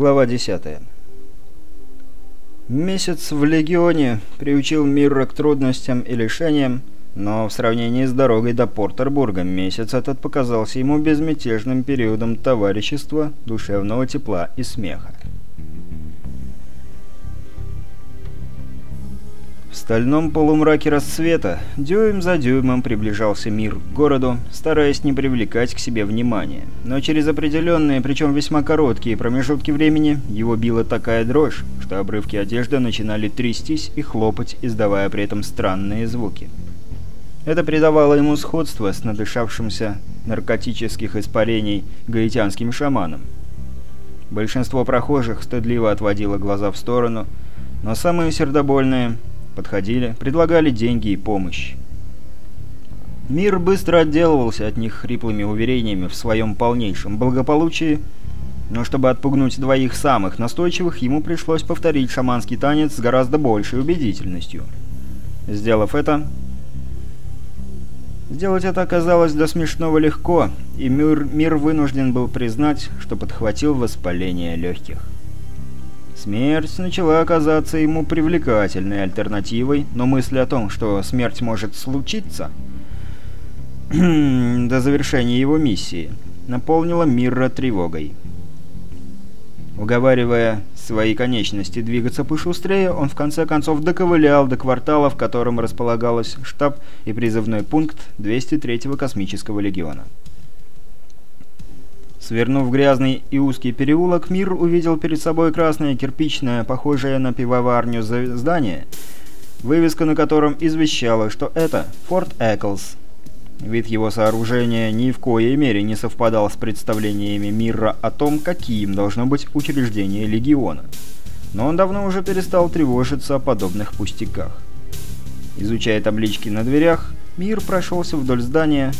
Глава 10. Месяц в Легионе приучил Мирра к трудностям и лишениям, но в сравнении с дорогой до Портербурга месяц этот показался ему безмятежным периодом товарищества, душевного тепла и смеха. В стальном полумраке рассвета дюйм за дюймом приближался мир к городу, стараясь не привлекать к себе внимания. Но через определенные, причем весьма короткие промежутки времени, его била такая дрожь, что обрывки одежды начинали трястись и хлопать, издавая при этом странные звуки. Это придавало ему сходство с надышавшимся наркотических испарений гаитянским шаманом. Большинство прохожих стыдливо отводило глаза в сторону, но самые сердобольные подходили, предлагали деньги и помощь. Мир быстро отделывался от них хриплыми уверениями в своем полнейшем благополучии, но чтобы отпугнуть двоих самых настойчивых, ему пришлось повторить шаманский танец с гораздо большей убедительностью. Сделав это, Сделать это оказалось до смешного легко, и мир, мир вынужден был признать, что подхватил воспаление легких. Смерть начала оказаться ему привлекательной альтернативой, но мысль о том, что смерть может случиться до завершения его миссии, наполнила Мирра тревогой. Уговаривая свои конечности двигаться пошустрее, он в конце концов доковылял до квартала, в котором располагалась штаб и призывной пункт 203-го космического легиона. Свернув грязный и узкий переулок, Мир увидел перед собой красное кирпичное, похожее на пивоварню здание, вывеска на котором извещала, что это Форт Эклс. Вид его сооружения ни в коей мере не совпадал с представлениями Мира о том, каким должно быть учреждение Легиона. Но он давно уже перестал тревожиться о подобных пустяках. Изучая таблички на дверях, Мир прошелся вдоль здания.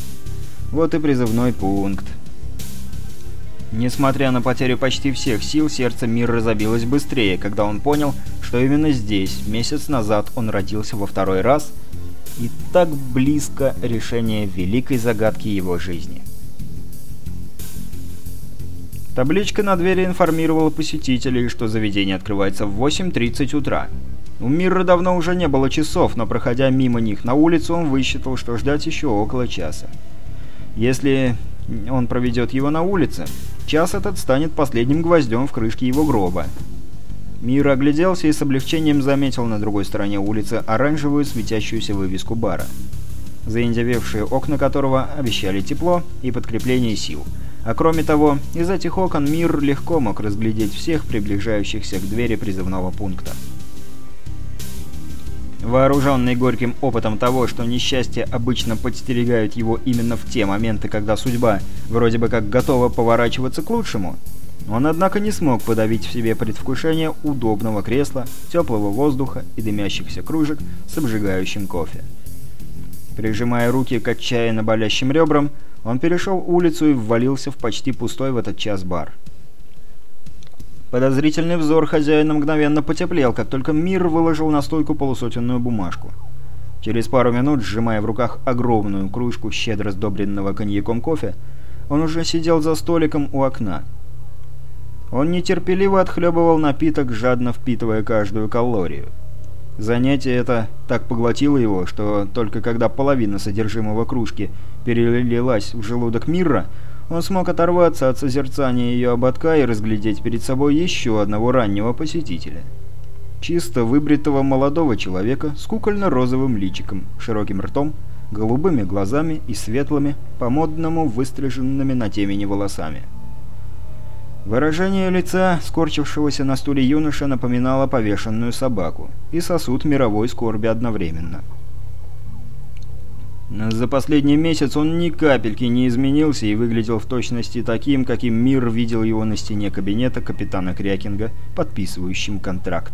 Вот и призывной пункт. Несмотря на потерю почти всех сил, сердце мира забилось быстрее, когда он понял, что именно здесь, месяц назад, он родился во второй раз и так близко решения великой загадки его жизни. Табличка на двери информировала посетителей, что заведение открывается в 8.30 утра. У Мира давно уже не было часов, но проходя мимо них на улицу, он высчитал, что ждать еще около часа. Если он проведет его на улице, час этот станет последним гвоздем в крышке его гроба. Мир огляделся и с облегчением заметил на другой стороне улицы оранжевую светящуюся вывеску бара, заиндевевшие окна которого обещали тепло и подкрепление сил. А кроме того, из этих окон Мир легко мог разглядеть всех приближающихся к двери призывного пункта. Вооруженный горьким опытом того, что несчастья обычно подстерегают его именно в те моменты, когда судьба вроде бы как готова поворачиваться к лучшему, он, однако, не смог подавить в себе предвкушение удобного кресла, теплого воздуха и дымящихся кружек с обжигающим кофе. Прижимая руки к отчаянно болящим ребрам, он перешел улицу и ввалился в почти пустой в этот час бар. Подозрительный взор хозяина мгновенно потеплел, как только Мир выложил на стойку полусотенную бумажку. Через пару минут, сжимая в руках огромную кружку щедро сдобренного коньяком кофе, он уже сидел за столиком у окна. Он нетерпеливо отхлебывал напиток, жадно впитывая каждую калорию. Занятие это так поглотило его, что только когда половина содержимого кружки перелилась в желудок Мирра, он смог оторваться от созерцания ее ободка и разглядеть перед собой еще одного раннего посетителя. Чисто выбритого молодого человека с кукольно-розовым личиком, широким ртом, голубыми глазами и светлыми, по-модному выстриженными на темени волосами. Выражение лица скорчившегося на стуле юноша напоминало повешенную собаку и сосуд мировой скорби одновременно. За последний месяц он ни капельки не изменился и выглядел в точности таким, каким мир видел его на стене кабинета капитана Крякинга, подписывающим контракт.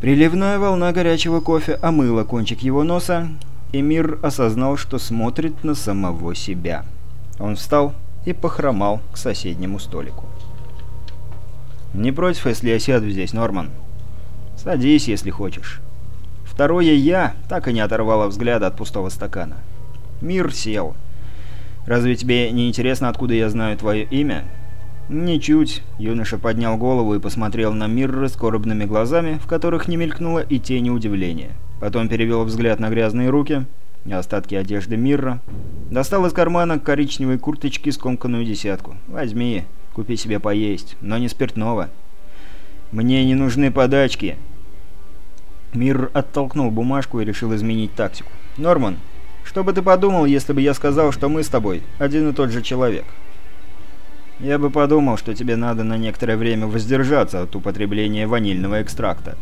Приливная волна горячего кофе омыла кончик его носа, и мир осознал, что смотрит на самого себя. Он встал и похромал к соседнему столику. «Не против, если я сяду здесь, Норман?» «Садись, если хочешь». Второе «я» так и не оторвало взгляда от пустого стакана. Мир сел. «Разве тебе не интересно, откуда я знаю твое имя?» «Ничуть», — юноша поднял голову и посмотрел на Мирра скорбными глазами, в которых не мелькнуло и тени удивления. Потом перевел взгляд на грязные руки, остатки одежды Мирра, достал из кармана коричневой курточки скомканную десятку. «Возьми, купи себе поесть, но не спиртного». «Мне не нужны подачки». Мир оттолкнул бумажку и решил изменить тактику. «Норман, что бы ты подумал, если бы я сказал, что мы с тобой один и тот же человек?» «Я бы подумал, что тебе надо на некоторое время воздержаться от употребления ванильного экстракта».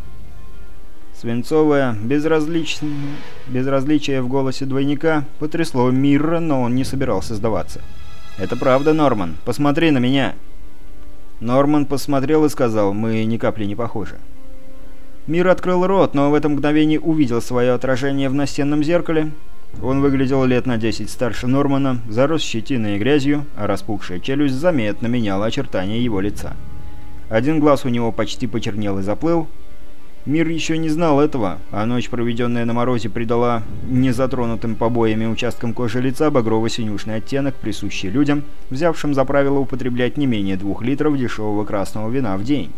Свинцовое безразлич... безразличие в голосе двойника потрясло Мирра, но он не собирался сдаваться. «Это правда, Норман. Посмотри на меня!» Норман посмотрел и сказал, «Мы ни капли не похожи». Мир открыл рот, но в это мгновение увидел свое отражение в настенном зеркале. Он выглядел лет на 10 старше Нормана, зарос щетиной и грязью, а распухшая челюсть заметно меняла очертания его лица. Один глаз у него почти почернел и заплыл, Мир еще не знал этого, а ночь, проведенная на морозе, придала незатронутым побоями участкам кожи лица багрово-синюшный оттенок, присущий людям, взявшим за правило употреблять не менее двух литров дешевого красного вина в день.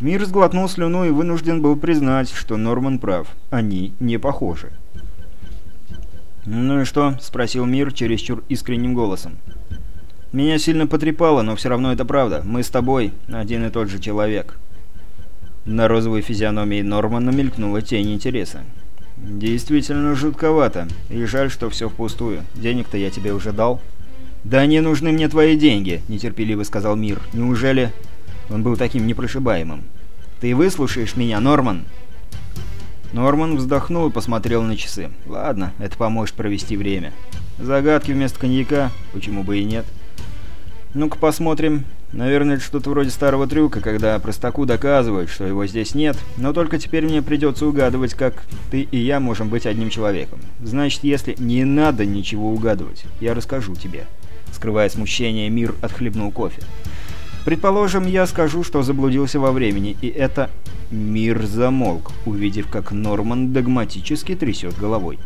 Мир сглотнул слюну и вынужден был признать, что Норман прав. Они не похожи. «Ну и что?» — спросил Мир чересчур искренним голосом. «Меня сильно потрепало, но все равно это правда. Мы с тобой один и тот же человек». На розовой физиономии Нормана мелькнула тень интереса. «Действительно жутковато. И жаль, что все впустую. Денег-то я тебе уже дал». «Да не нужны мне твои деньги», — нетерпеливо сказал Мир. «Неужели...» Он был таким непрошибаемым. «Ты выслушаешь меня, Норман?» Норман вздохнул и посмотрел на часы. «Ладно, это поможет провести время. Загадки вместо коньяка? Почему бы и нет?» «Ну-ка посмотрим. Наверное, это что-то вроде старого трюка, когда простаку доказывают, что его здесь нет, но только теперь мне придется угадывать, как ты и я можем быть одним человеком. Значит, если не надо ничего угадывать, я расскажу тебе». Скрывая смущение, Мир отхлебнул кофе. «Предположим, я скажу, что заблудился во времени, и это...» Мир замолк, увидев, как Норман догматически трясет головой.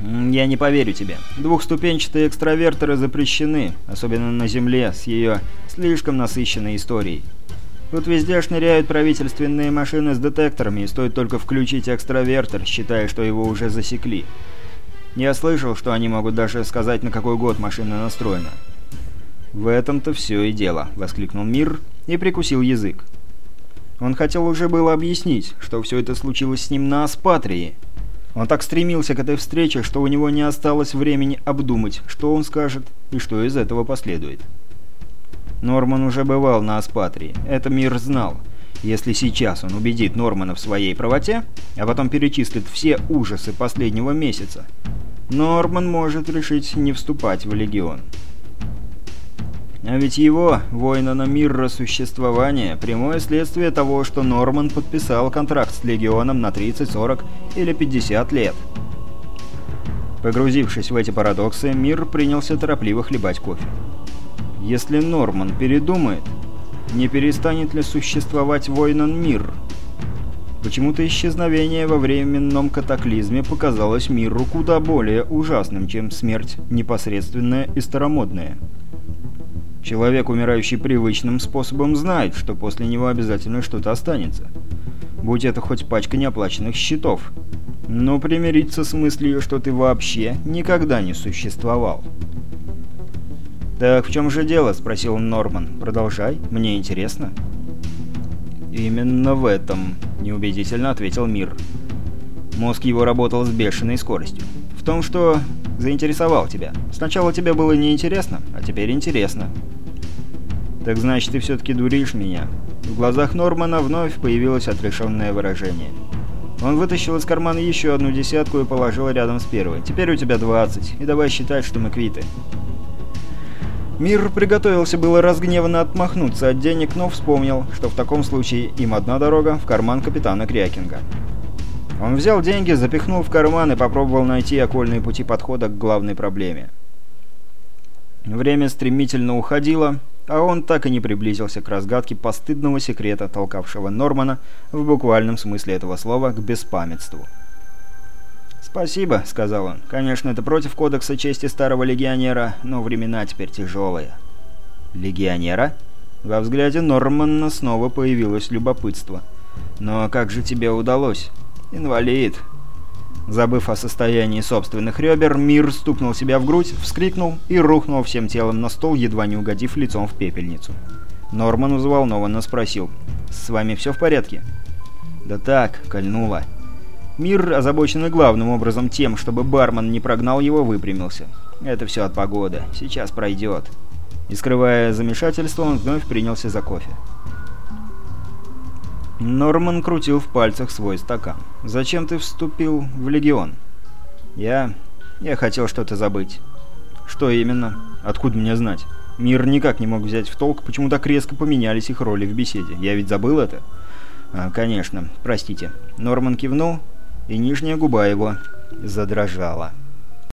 «Я не поверю тебе. Двухступенчатые экстравертеры запрещены, особенно на Земле, с ее слишком насыщенной историей. Тут везде шныряют правительственные машины с детекторами, и стоит только включить экстравертер, считая, что его уже засекли. Я слышал, что они могут даже сказать, на какой год машина настроена». «В этом-то все и дело», — воскликнул Мир и прикусил язык. Он хотел уже было объяснить, что все это случилось с ним на Аспатрии, он так стремился к этой встрече, что у него не осталось времени обдумать, что он скажет и что из этого последует. Норман уже бывал на Аспатрии, это мир знал. Если сейчас он убедит Нормана в своей правоте, а потом перечислит все ужасы последнего месяца, Норман может решить не вступать в Легион. А ведь его, воина на мир существования, прямое следствие того, что Норман подписал контракт с Легионом на 30, 40 или 50 лет. Погрузившись в эти парадоксы, мир принялся торопливо хлебать кофе. Если Норман передумает, не перестанет ли существовать воинан мир? Почему-то исчезновение во временном катаклизме показалось миру куда более ужасным, чем смерть непосредственная и старомодная. Человек, умирающий привычным способом, знает, что после него обязательно что-то останется. Будь это хоть пачка неоплаченных счетов. Но примириться с мыслью, что ты вообще никогда не существовал. «Так в чем же дело?» – спросил Норман. «Продолжай, мне интересно». «Именно в этом», – неубедительно ответил Мир. Мозг его работал с бешеной скоростью. «В том, что заинтересовал тебя. Сначала тебе было неинтересно, а теперь интересно. «Так значит, ты все-таки дуришь меня?» В глазах Нормана вновь появилось отрешенное выражение. Он вытащил из кармана еще одну десятку и положил рядом с первой. «Теперь у тебя 20, и давай считать, что мы квиты». Мир приготовился было разгневанно отмахнуться от денег, но вспомнил, что в таком случае им одна дорога в карман капитана Крякинга. Он взял деньги, запихнул в карман и попробовал найти окольные пути подхода к главной проблеме. Время стремительно уходило, а он так и не приблизился к разгадке постыдного секрета, толкавшего Нормана, в буквальном смысле этого слова, к беспамятству. «Спасибо», — сказал он. «Конечно, это против кодекса чести старого легионера, но времена теперь тяжелые». «Легионера?» Во взгляде Нормана снова появилось любопытство. «Но как же тебе удалось?» «Инвалид». Забыв о состоянии собственных ребер, Мир стукнул себя в грудь, вскрикнул и рухнул всем телом на стол, едва не угодив лицом в пепельницу. Норман взволнованно спросил. «С вами все в порядке?» «Да так, кольнуло». Мир, озабоченный главным образом тем, чтобы бармен не прогнал его, выпрямился. «Это все от погоды. Сейчас пройдет». И скрывая замешательство, он вновь принялся за кофе. Норман крутил в пальцах свой стакан. «Зачем ты вступил в Легион?» «Я... я хотел что-то забыть». «Что именно? Откуда мне знать?» Мир никак не мог взять в толк, почему так резко поменялись их роли в беседе. Я ведь забыл это? А, конечно. Простите. Норман кивнул, и нижняя губа его задрожала.